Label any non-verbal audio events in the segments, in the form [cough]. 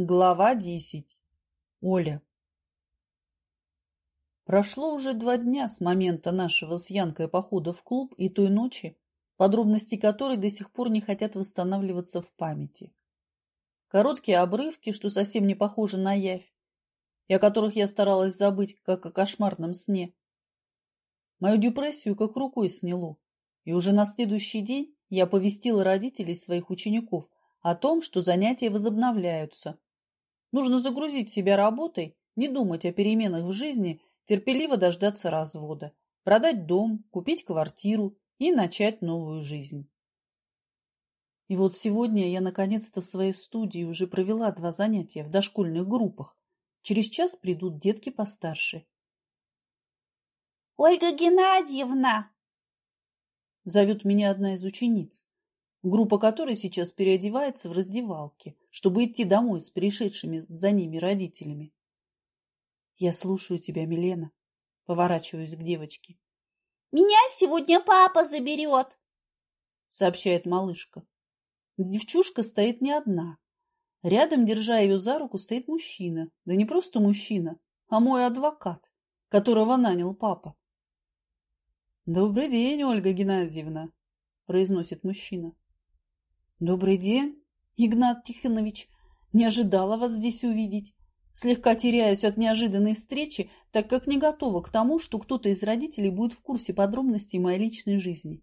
Глава десять. Оля. Прошло уже два дня с момента нашего с Янкой похода в клуб и той ночи, подробности которой до сих пор не хотят восстанавливаться в памяти. Короткие обрывки, что совсем не похожи на явь, и о которых я старалась забыть, как о кошмарном сне. Мою депрессию как рукой сняло, и уже на следующий день я оповестила родителей своих учеников о том, что занятия возобновляются, Нужно загрузить себя работой, не думать о переменах в жизни, терпеливо дождаться развода, продать дом, купить квартиру и начать новую жизнь. И вот сегодня я наконец-то в своей студии уже провела два занятия в дошкольных группах. Через час придут детки постарше. «Ольга Геннадьевна!» Зовет меня одна из учениц группа которой сейчас переодевается в раздевалке, чтобы идти домой с пришедшими за ними родителями. Я слушаю тебя, Милена, поворачиваюсь к девочке. Меня сегодня папа заберет, сообщает малышка. Девчушка стоит не одна. Рядом, держа ее за руку, стоит мужчина. Да не просто мужчина, а мой адвокат, которого нанял папа. «Добрый день, Ольга Геннадьевна», – произносит мужчина. Добрый день, Игнат Тихонович. Не ожидала вас здесь увидеть. Слегка теряюсь от неожиданной встречи, так как не готова к тому, что кто-то из родителей будет в курсе подробностей моей личной жизни.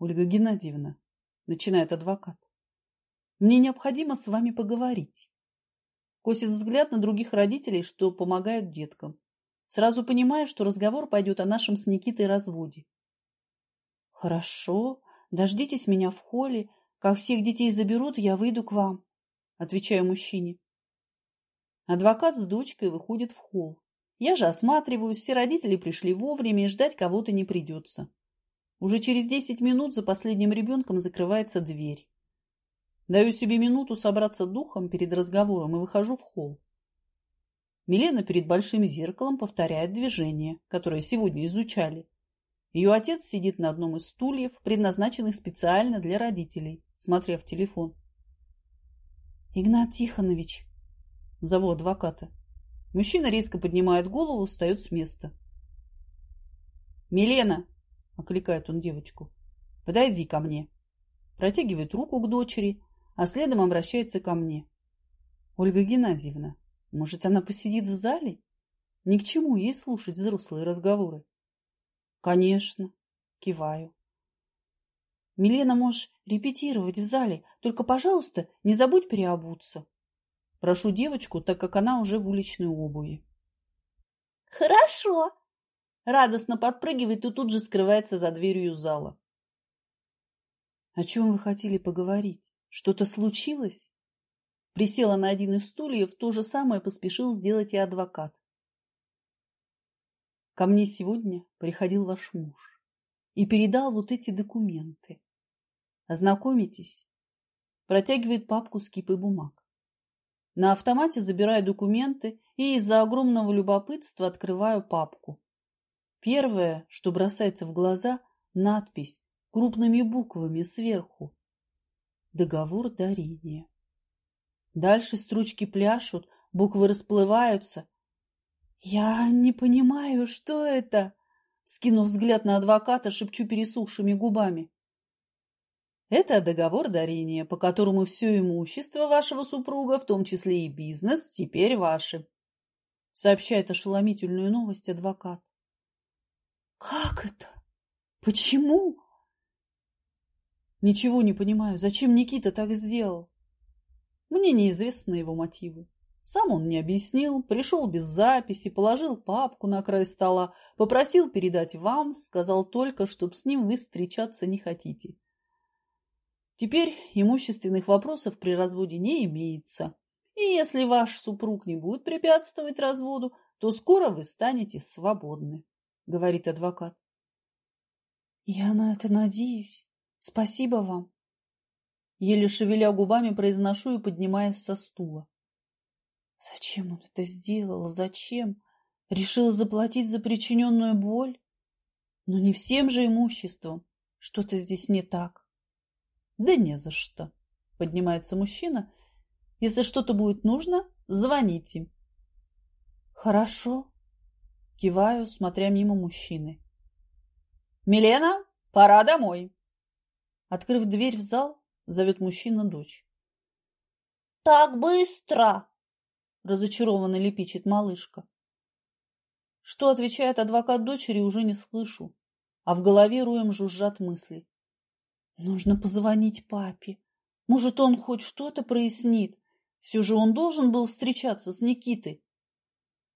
Ольга Геннадьевна, начинает адвокат, мне необходимо с вами поговорить. Косит взгляд на других родителей, что помогают деткам. Сразу понимая, что разговор пойдет о нашем с Никитой разводе. Хорошо, Дождитесь меня в холле. Как всех детей заберут, я выйду к вам. Отвечаю мужчине. Адвокат с дочкой выходит в холл. Я же осматриваюсь, все родители пришли вовремя, и ждать кого-то не придется. Уже через десять минут за последним ребенком закрывается дверь. Даю себе минуту собраться духом перед разговором и выхожу в холл. Милена перед большим зеркалом повторяет движение, которое сегодня изучали. Ее отец сидит на одном из стульев, предназначенных специально для родителей, смотря в телефон. «Игнат Тихонович!» Зову адвоката. Мужчина резко поднимает голову, встает с места. «Милена!» – окликает он девочку. «Подойди ко мне!» Протягивает руку к дочери, а следом обращается ко мне. «Ольга Геннадьевна, может, она посидит в зале? Ни к чему ей слушать взрослые разговоры». Конечно, киваю. Милена, можешь репетировать в зале, только, пожалуйста, не забудь переобуться. Прошу девочку, так как она уже в уличной обуви. Хорошо. Радостно подпрыгивает и тут же скрывается за дверью зала. О чем вы хотели поговорить? Что-то случилось? Присела на один из стульев, то же самое поспешил сделать и адвокат. Ко мне сегодня приходил ваш муж и передал вот эти документы. Ознакомитесь. Протягивает папку с кипой бумаг. На автомате забираю документы и из-за огромного любопытства открываю папку. Первое, что бросается в глаза, надпись крупными буквами сверху. Договор дарения. Дальше строчки пляшут, буквы расплываются, «Я не понимаю, что это?» Скинув взгляд на адвоката, шепчу пересохшими губами. «Это договор дарения, по которому все имущество вашего супруга, в том числе и бизнес, теперь ваши», сообщает ошеломительную новость адвокат. «Как это? Почему?» «Ничего не понимаю. Зачем Никита так сделал?» «Мне неизвестны его мотивы. Сам он не объяснил, пришел без записи, положил папку на край стола, попросил передать вам, сказал только, чтоб с ним вы встречаться не хотите. Теперь имущественных вопросов при разводе не имеется. И если ваш супруг не будет препятствовать разводу, то скоро вы станете свободны, говорит адвокат. Я на это надеюсь. Спасибо вам. Еле шевеля губами произношу и поднимаюсь со стула. Зачем он это сделал? Зачем? Решил заплатить за причиненную боль? Но не всем же имуществом. Что-то здесь не так. Да не за что. Поднимается мужчина Если что-то будет нужно, звоните. Хорошо. Киваю, смотря мимо мужчины. Милена, пора домой. Открыв дверь в зал, зовет мужчина дочь. Так быстро! Разочарованно лепечет малышка. Что отвечает адвокат дочери, уже не слышу, а в голове роем жужжат мысли. Нужно позвонить папе. Может, он хоть что-то прояснит. Все же он должен был встречаться с Никитой.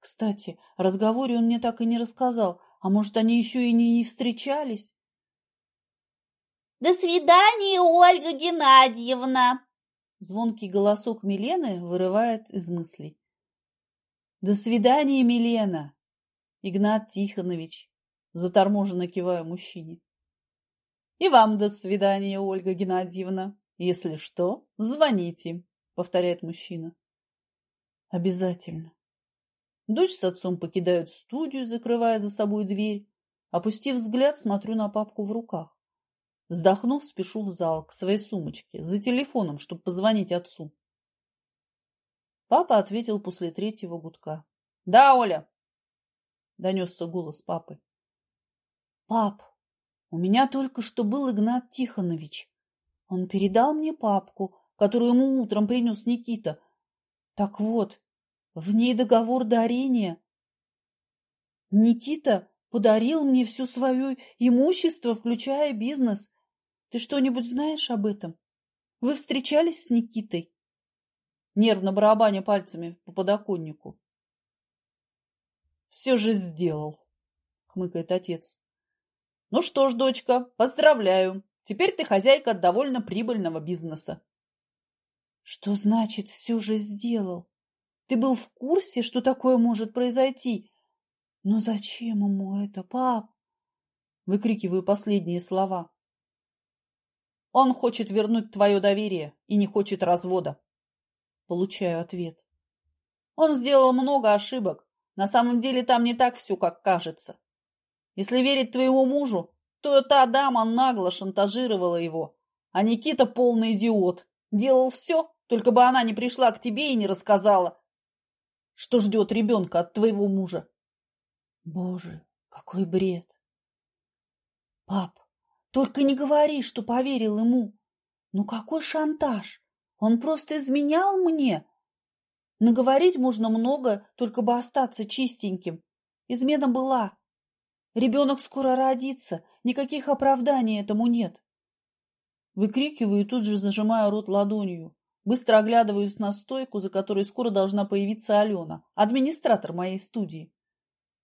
Кстати, о разговоре он мне так и не рассказал. А может, они еще и не, не встречались? До свидания, Ольга Геннадьевна! Звонкий голосок Милены вырывает из мыслей. До свидания, Милена! Игнат Тихонович. Заторможенно киваю мужчине. И вам до свидания, Ольга Геннадьевна. Если что, звоните, повторяет мужчина. Обязательно. Дочь с отцом покидают студию, закрывая за собой дверь. Опустив взгляд, смотрю на папку в руках. Вздохнув, спешу в зал, к своей сумочке, за телефоном, чтобы позвонить отцу. Папа ответил после третьего гудка. «Да, Оля!» — донесся голос папы. «Пап, у меня только что был Игнат Тихонович. Он передал мне папку, которую ему утром принес Никита. Так вот, в ней договор дарения. Никита подарил мне все свое имущество, включая бизнес. Ты что-нибудь знаешь об этом? Вы встречались с Никитой? Нервно барабаня пальцами по подоконнику. Все же сделал, хмыкает отец. Ну что ж, дочка, поздравляю. Теперь ты хозяйка довольно прибыльного бизнеса. Что значит «все же сделал»? Ты был в курсе, что такое может произойти? Но зачем ему это, пап? Выкрикиваю последние слова. Он хочет вернуть твое доверие и не хочет развода. Получаю ответ. Он сделал много ошибок. На самом деле там не так все, как кажется. Если верить твоему мужу, то та дама нагло шантажировала его, а Никита полный идиот. Делал все, только бы она не пришла к тебе и не рассказала, что ждет ребенка от твоего мужа. Боже, какой бред! Пап, только не говори, что поверил ему. Ну какой шантаж? Он просто изменял мне. Наговорить можно много, только бы остаться чистеньким. Измена была. Ребенок скоро родится, никаких оправданий этому нет. Выкрикиваю и тут же зажимаю рот ладонью. Быстро оглядываюсь на стойку, за которой скоро должна появиться Алена, администратор моей студии.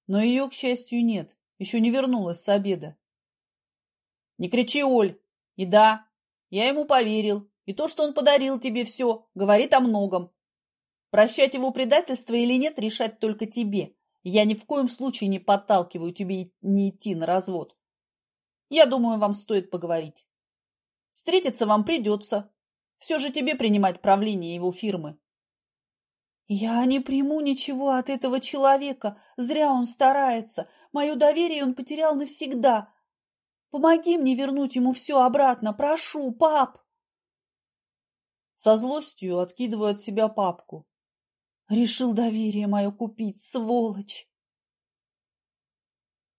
Но ее, к счастью, нет, еще не вернулась с обеда. Не кричи, Оль. И да, я ему поверил. И то, что он подарил тебе все, говорит о многом. Прощать его предательство или нет, решать только тебе. Я ни в коем случае не подталкиваю тебе не идти на развод. Я думаю, вам стоит поговорить. Встретиться вам придется. Все же тебе принимать правление его фирмы. Я не приму ничего от этого человека. Зря он старается. Мое доверие он потерял навсегда. Помоги мне вернуть ему все обратно. Прошу, пап. Со злостью откидываю от себя папку. Решил доверие мое купить, сволочь.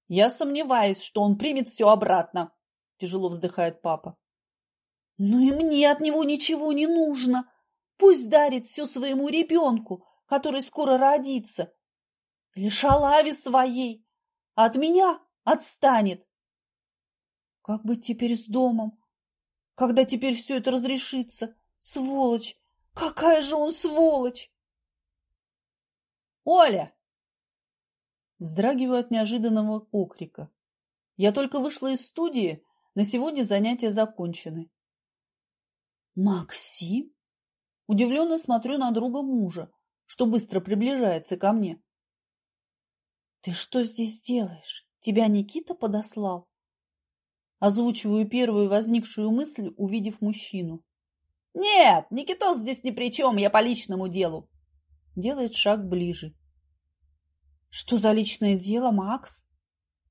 Я сомневаюсь, что он примет все обратно, тяжело вздыхает папа. Ну и мне от него ничего не нужно. Пусть дарит все своему ребенку, который скоро родится. Или шалаве своей. от меня отстанет. Как быть теперь с домом? Когда теперь все это разрешится? Сволочь! Какая же он сволочь! «Оля!» Вздрагиваю от неожиданного окрика. Я только вышла из студии, на сегодня занятия закончены. «Максим?» Удивленно смотрю на друга мужа, что быстро приближается ко мне. «Ты что здесь делаешь? Тебя Никита подослал?» Озвучиваю первую возникшую мысль, увидев мужчину. «Нет, Никитос здесь ни при чем, я по личному делу делает шаг ближе. Что за личное дело, Макс?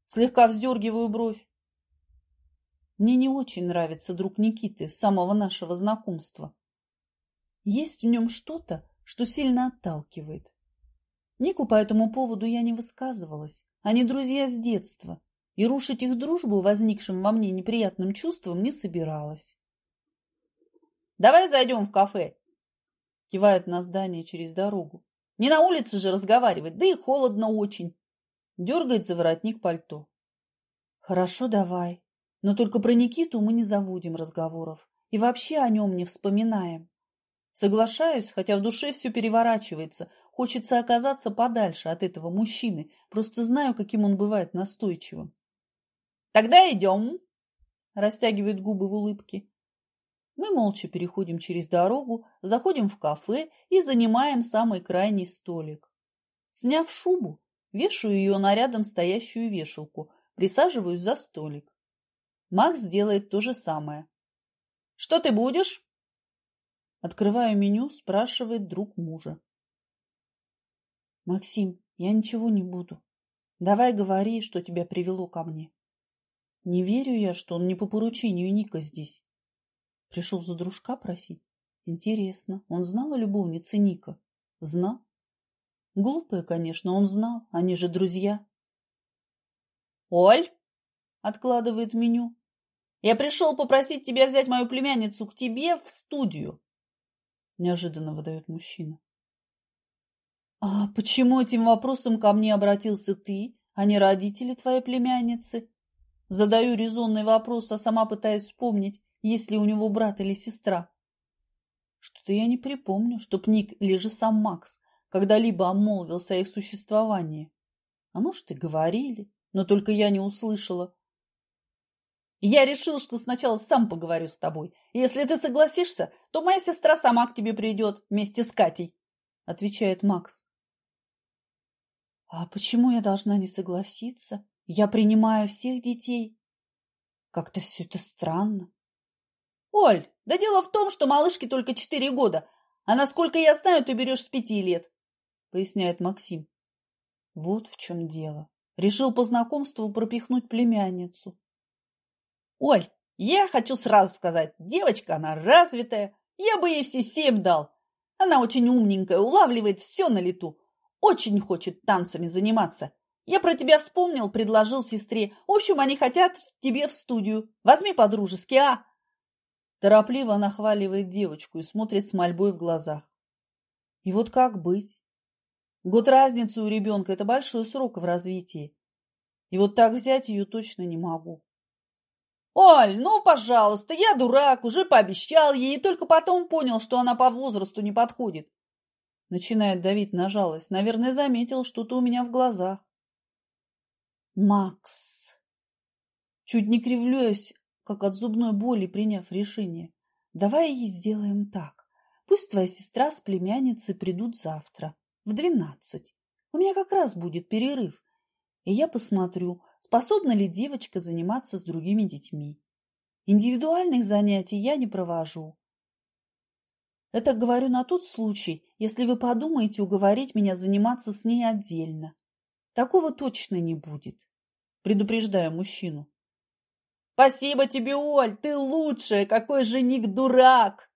Слегка вздергиваю бровь. Мне не очень нравится друг Никиты с самого нашего знакомства. Есть в нем что-то, что сильно отталкивает. Нику по этому поводу я не высказывалась. Они друзья с детства, и рушить их дружбу, возникшим во мне неприятным чувством, не собиралась. «Давай зайдем в кафе!» Кивает на здание через дорогу. «Не на улице же разговаривать, да и холодно очень!» Дергает за воротник пальто. «Хорошо, давай. Но только про Никиту мы не заводим разговоров и вообще о нем не вспоминаем. Соглашаюсь, хотя в душе все переворачивается. Хочется оказаться подальше от этого мужчины. Просто знаю, каким он бывает настойчивым. «Тогда идем!» Растягивает губы в улыбке. Мы молча переходим через дорогу, заходим в кафе и занимаем самый крайний столик. Сняв шубу, вешаю ее на рядом стоящую вешалку, присаживаюсь за столик. Макс делает то же самое. «Что ты будешь?» Открываю меню, спрашивает друг мужа. «Максим, я ничего не буду. Давай говори, что тебя привело ко мне. Не верю я, что он не по поручению Ника здесь. Пришел за дружка просить. Интересно, он знал о любовнице Ника? Знал? Глупые, конечно, он знал. Они же друзья. «Оль!» — откладывает меню. «Я пришел попросить тебя взять мою племянницу к тебе в студию неожиданно выдает мужчина. А почему этим вопросом ко мне обратился ты, а не родители твоей племянницы? Задаю резонный вопрос, а сама пытаюсь вспомнить, есть ли у него брат или сестра. Что-то я не припомню, чтоб Ник или же сам Макс когда-либо обмолвился о их существовании. А может, и говорили, но только я не услышала. Я решил, что сначала сам поговорю с тобой. Если ты согласишься, то моя сестра сама к тебе придет вместе с Катей, — отвечает Макс. А почему я должна не согласиться? Я принимаю всех детей. Как-то все это странно. Оль, да дело в том, что малышке только четыре года, а насколько я знаю, ты берешь с пяти лет, — поясняет Максим. Вот в чем дело. Решил по знакомству пропихнуть племянницу. Оль, я хочу сразу сказать, девочка она развитая, я бы ей все семь дал. Она очень умненькая, улавливает все на лету. Очень хочет танцами заниматься. Я про тебя вспомнил, предложил сестре. В общем, они хотят тебе в студию. Возьми по-дружески, а? Торопливо нахваливает девочку и смотрит с мольбой в глазах. И вот как быть? Год разницы у ребенка – это большой срок в развитии. И вот так взять ее точно не могу. «Оль, ну, пожалуйста, я дурак, уже пообещал ей, и только потом понял, что она по возрасту не подходит». Начинает давить на жалость. Наверное, заметил что-то у меня в глазах. «Макс!» Чуть не кривляюсь, как от зубной боли, приняв решение. «Давай и сделаем так. Пусть твоя сестра с племянницей придут завтра, в двенадцать. У меня как раз будет перерыв, и я посмотрю, способна ли девочка заниматься с другими детьми. Индивидуальных занятий я не провожу. Это говорю на тот случай, если вы подумаете уговорить меня заниматься с ней отдельно. Такого точно не будет. Предупреждаю мужчину. Спасибо тебе, Оль, ты лучшая, какой жених дурак!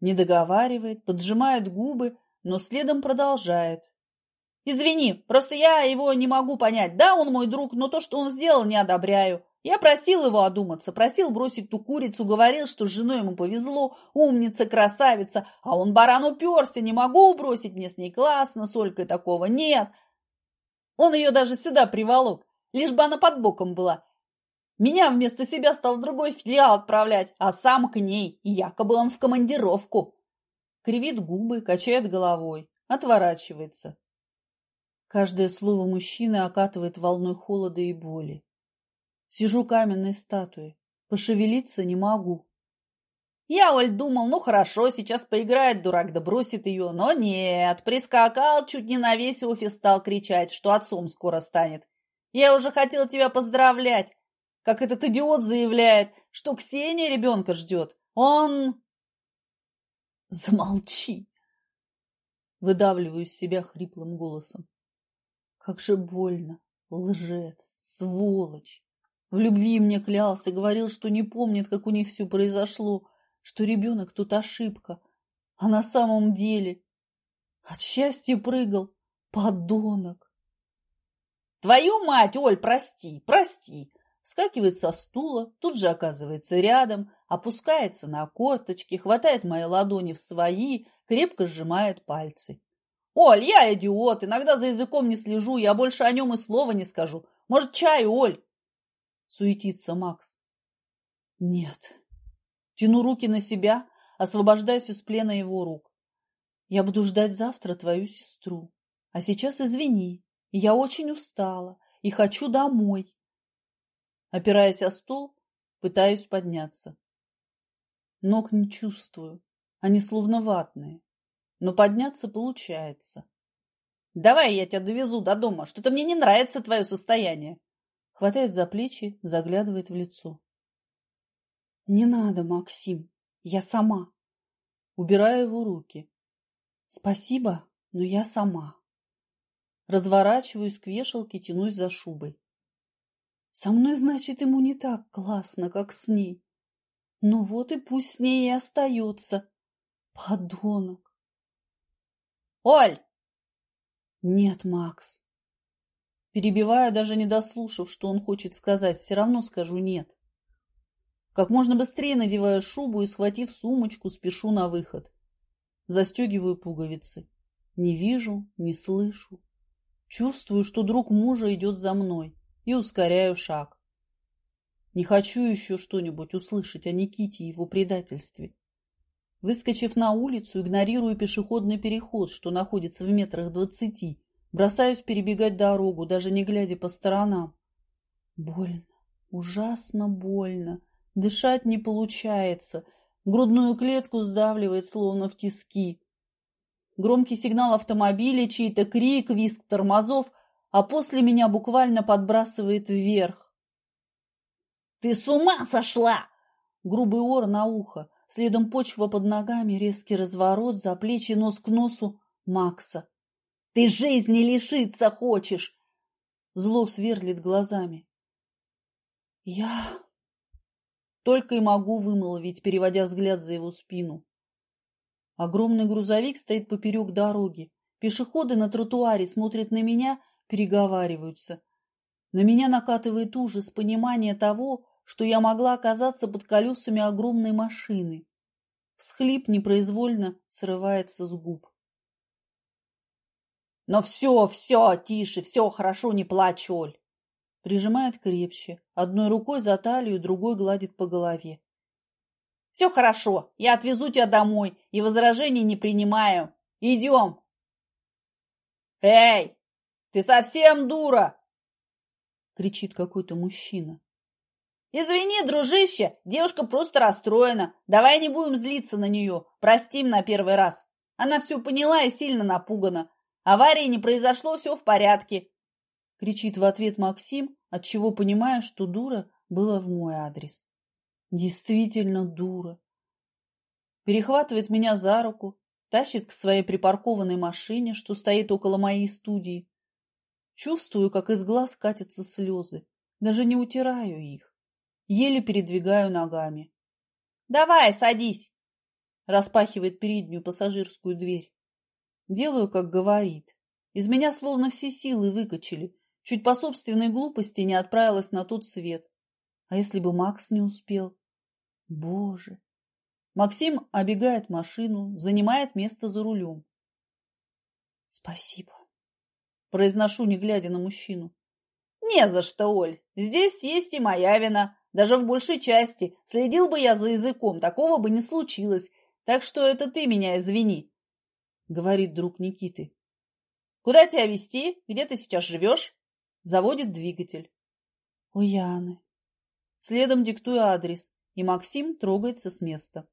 Не договаривает, поджимает губы, но следом продолжает. Извини, просто я его не могу понять. Да, он мой друг, но то, что он сделал, не одобряю. Я просил его одуматься, просил бросить ту курицу, говорил, что с женой ему повезло, умница, красавица, а он баран уперся, не могу бросить, мне с ней классно, с Олькой такого нет. Он ее даже сюда приволок, лишь бы она под боком была. Меня вместо себя стал в другой филиал отправлять, а сам к ней, якобы он в командировку. Кривит губы, качает головой, отворачивается. Каждое слово мужчины окатывает волной холода и боли. Сижу каменной статуей. Пошевелиться не могу. Я, Оль, думал, ну хорошо, сейчас поиграет дурак, да бросит ее. Но нет, прискакал, чуть не на весь офис стал кричать, что отцом скоро станет. Я уже хотел тебя поздравлять, как этот идиот заявляет, что Ксения ребенка ждет. Он... [laughs] Замолчи. Выдавливаю из себя хриплым голосом. Как же больно. Лжец, сволочь. В любви мне клялся, говорил, что не помнит, как у них все произошло, что ребенок тут ошибка. А на самом деле от счастья прыгал подонок. Твою мать, Оль, прости, прости. Скакивает со стула, тут же оказывается рядом, опускается на корточки, хватает мои ладони в свои, крепко сжимает пальцы. Оль, я идиот, иногда за языком не слежу, я больше о нем и слова не скажу. Может, чай, Оль? Суетится Макс. Нет. Тяну руки на себя, освобождаюсь из плена его рук. Я буду ждать завтра твою сестру. А сейчас извини, я очень устала и хочу домой. Опираясь о стул, пытаюсь подняться. Ног не чувствую, они словно ватные, но подняться получается. Давай я тебя довезу до дома, что-то мне не нравится твое состояние. Хватает за плечи, заглядывает в лицо. Не надо, Максим, я сама. Убираю его руки. Спасибо, но я сама. Разворачиваюсь к вешалке, тянусь за шубой. Со мной, значит, ему не так классно, как с ней. Ну вот и пусть с ней и остается. Подонок. Оль! Нет, Макс. Перебиваю, даже не дослушав, что он хочет сказать, все равно скажу нет. Как можно быстрее надеваю шубу и, схватив сумочку, спешу на выход. Застегиваю пуговицы. Не вижу, не слышу. Чувствую, что друг мужа идет за мной и ускоряю шаг. Не хочу еще что-нибудь услышать о Никите и его предательстве. Выскочив на улицу, игнорирую пешеходный переход, что находится в метрах двадцати, бросаюсь перебегать дорогу, даже не глядя по сторонам. Больно, ужасно больно, дышать не получается, грудную клетку сдавливает, словно в тиски. Громкий сигнал автомобиля, чей-то крик, визг тормозов, а после меня буквально подбрасывает вверх. «Ты с ума сошла!» Грубый ор на ухо, следом почва под ногами, резкий разворот, за плечи, нос к носу Макса. «Ты жизни лишиться хочешь!» Зло сверлит глазами. «Я...» Только и могу вымолвить, переводя взгляд за его спину. Огромный грузовик стоит поперек дороги. Пешеходы на тротуаре смотрят на меня переговариваются. На меня накатывает ужас, понимание того, что я могла оказаться под колесами огромной машины. Всхлип непроизвольно срывается с губ. Но все, все, тише, все хорошо, не плачь, Оль. Прижимает крепче, одной рукой за талию, другой гладит по голове. Все хорошо, я отвезу тебя домой и возражений не принимаю. Идем. Эй, ты совсем дура!» Кричит какой-то мужчина. «Извини, дружище, девушка просто расстроена. Давай не будем злиться на нее. Простим на первый раз. Она все поняла и сильно напугана. Аварии не произошло, все в порядке. Кричит в ответ Максим, отчего понимая, что дура была в мой адрес. Действительно дура. Перехватывает меня за руку, тащит к своей припаркованной машине, что стоит около моей студии, Чувствую, как из глаз катятся слезы. Даже не утираю их. Еле передвигаю ногами. «Давай, садись!» Распахивает переднюю пассажирскую дверь. Делаю, как говорит. Из меня словно все силы выкачали. Чуть по собственной глупости не отправилась на тот свет. А если бы Макс не успел? Боже! Максим обегает машину, занимает место за рулем. Спасибо. Произношу, не глядя на мужчину. Не за что, Оль. Здесь есть и моя вина. Даже в большей части. Следил бы я за языком, такого бы не случилось. Так что это ты меня извини. Говорит друг Никиты. Куда тебя везти? Где ты сейчас живешь? Заводит двигатель. У Яны. Следом диктую адрес, и Максим трогается с места.